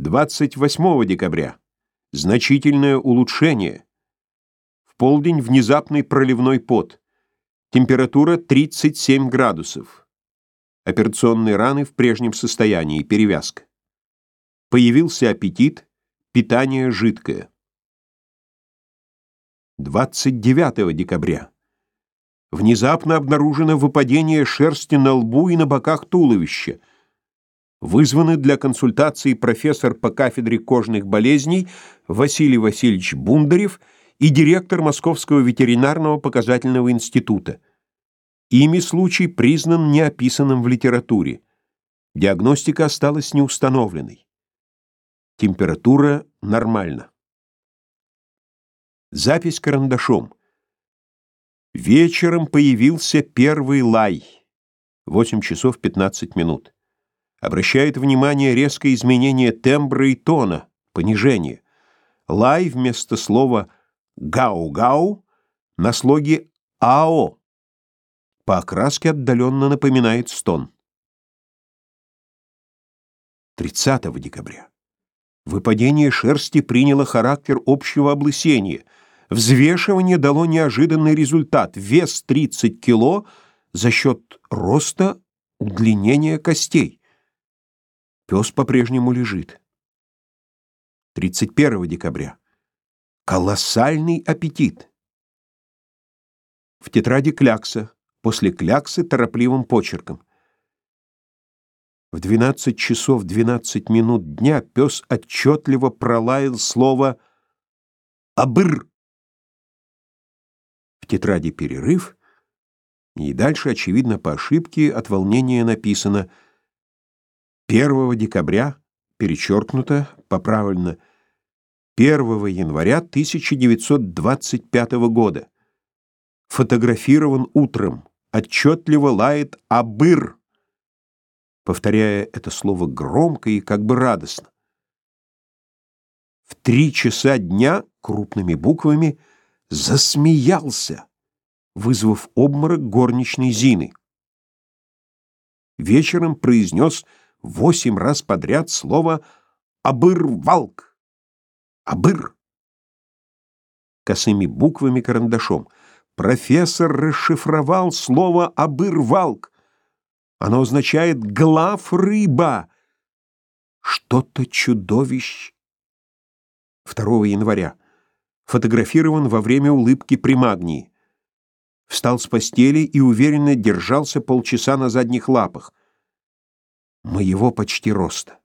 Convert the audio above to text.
28 декабря. Значительное улучшение. В полдень внезапный проливной пот. Температура 37 градусов. Операционные раны в прежнем состоянии, перевязка. Появился аппетит, питание жидкое. 29 декабря. Внезапно обнаружено выпадение шерсти на лбу и на боках туловища. Вызваны для консультации профессор по кафедре кожных болезней Василий Васильевич Бундарев и директор Московского ветеринарного показательного института. Ими случай признан неописанным в литературе. Диагностика осталась неустановленной. Температура нормальна. Запись карандашом. Вечером появился первый лай. 8 часов 15 минут. Обращает внимание резкое изменение тембра и тона, понижение. Лай вместо слова «гау-гау» на слоге «ао». По окраске отдаленно напоминает стон. 30 декабря. Выпадение шерсти приняло характер общего облысения. Взвешивание дало неожиданный результат. Вес 30 кило за счет роста удлинения костей. Пес по-прежнему лежит. 31 декабря. Колоссальный аппетит. В тетради клякса, после кляксы торопливым почерком. В 12 часов 12 минут дня пес отчетливо пролаял слово «абыр». В тетради перерыв, и дальше, очевидно, по ошибке от волнения написано «абыр». 1 декабря, перечеркнуто, поправлено, 1 января 1925 года. Фотографирован утром. Отчетливо лает «Абыр», повторяя это слово громко и как бы радостно. В три часа дня крупными буквами засмеялся, вызвав обморок горничной Зины. Вечером произнес восемь раз подряд слово «абыр-валк», «абыр». Косыми буквами карандашом. Профессор расшифровал слово «абыр-валк». Оно означает «глав рыба». Что-то чудовищ. 2 января. Фотографирован во время улыбки при магнии. Встал с постели и уверенно держался полчаса на задних лапах моего почти роста.